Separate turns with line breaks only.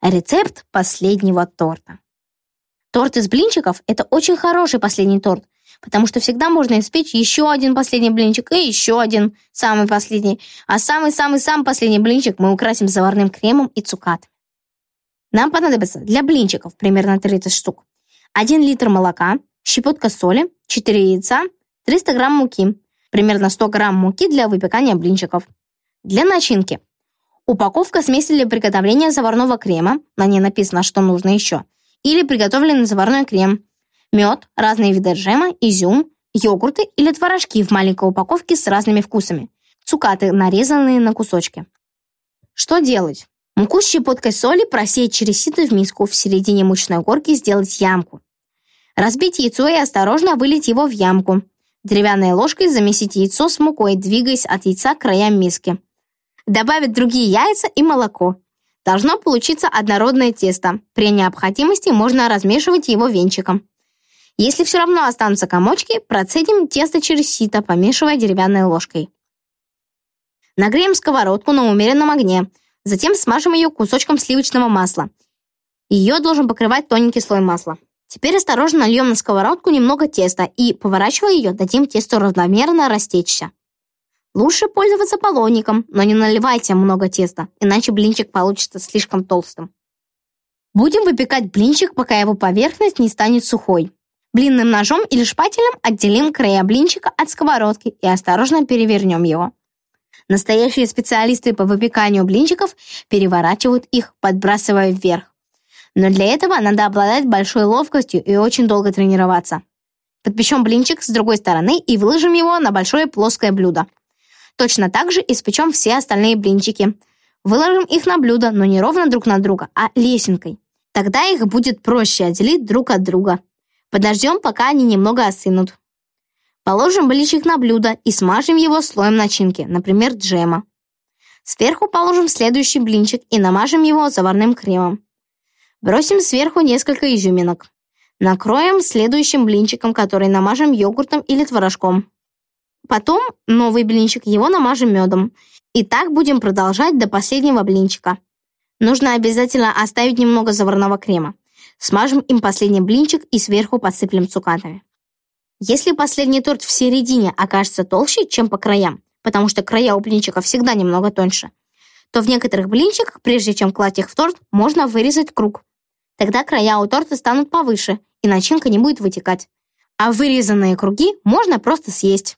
Рецепт последнего торта. Торт из блинчиков – это очень хороший последний торт, потому что всегда можно испечь еще один последний блинчик и еще один, самый последний. А самый-самый-самый последний блинчик мы украсим заварным кремом и цукатами. Нам понадобится для блинчиков примерно 30 штук. 1 литр молока, щепотка соли, 4 яйца, 300 грамм муки, примерно 100 грамм муки для выпекания блинчиков. Для начинки. Упаковка смеси для приготовления заварного крема, на ней написано, что нужно еще, или приготовленный заварной крем, мед, разные виды джема, изюм, йогурты или творожки в маленькой упаковке с разными вкусами, цукаты, нарезанные на кусочки. Что делать? Муку с щепоткой соли просеять через сито в миску, в середине мучной горки сделать ямку. Разбить яйцо и осторожно вылить его в ямку. Деревянной ложкой замесить яйцо с мукой, двигаясь от яйца к краям миски. Добавить другие яйца и молоко. Должно получиться однородное тесто. При необходимости можно размешивать его венчиком. Если все равно останутся комочки, процедим тесто через сито, помешивая деревянной ложкой. Нагреем сковородку на умеренном огне. Затем смажем ее кусочком сливочного масла. Ее должен покрывать тоненький слой масла. Теперь осторожно нальем на сковородку немного теста и, поворачивая ее, дадим тесту равномерно растечься. Лучше пользоваться половником, но не наливайте много теста, иначе блинчик получится слишком толстым. Будем выпекать блинчик, пока его поверхность не станет сухой. Блинным ножом или шпателем отделим края блинчика от сковородки и осторожно перевернем его. Настоящие специалисты по выпеканию блинчиков переворачивают их, подбрасывая вверх. Но для этого надо обладать большой ловкостью и очень долго тренироваться. Подпечем блинчик с другой стороны и выложим его на большое плоское блюдо. Точно так же испечем все остальные блинчики. Выложим их на блюдо, но не ровно друг на друга, а лесенкой. Тогда их будет проще отделить друг от друга. Подождем, пока они немного остынут. Положим блинчик на блюдо и смажем его слоем начинки, например, джема. Сверху положим следующий блинчик и намажем его заварным кремом. Бросим сверху несколько изюминок. Накроем следующим блинчиком, который намажем йогуртом или творожком. Потом новый блинчик, его намажем медом. И так будем продолжать до последнего блинчика. Нужно обязательно оставить немного заварного крема. Смажем им последний блинчик и сверху посыплем цукатами. Если последний торт в середине окажется толще, чем по краям, потому что края у блинчика всегда немного тоньше, то в некоторых блинчиках, прежде чем класть их в торт, можно вырезать круг. Тогда края у торта станут повыше, и начинка не будет вытекать. А вырезанные круги можно просто съесть.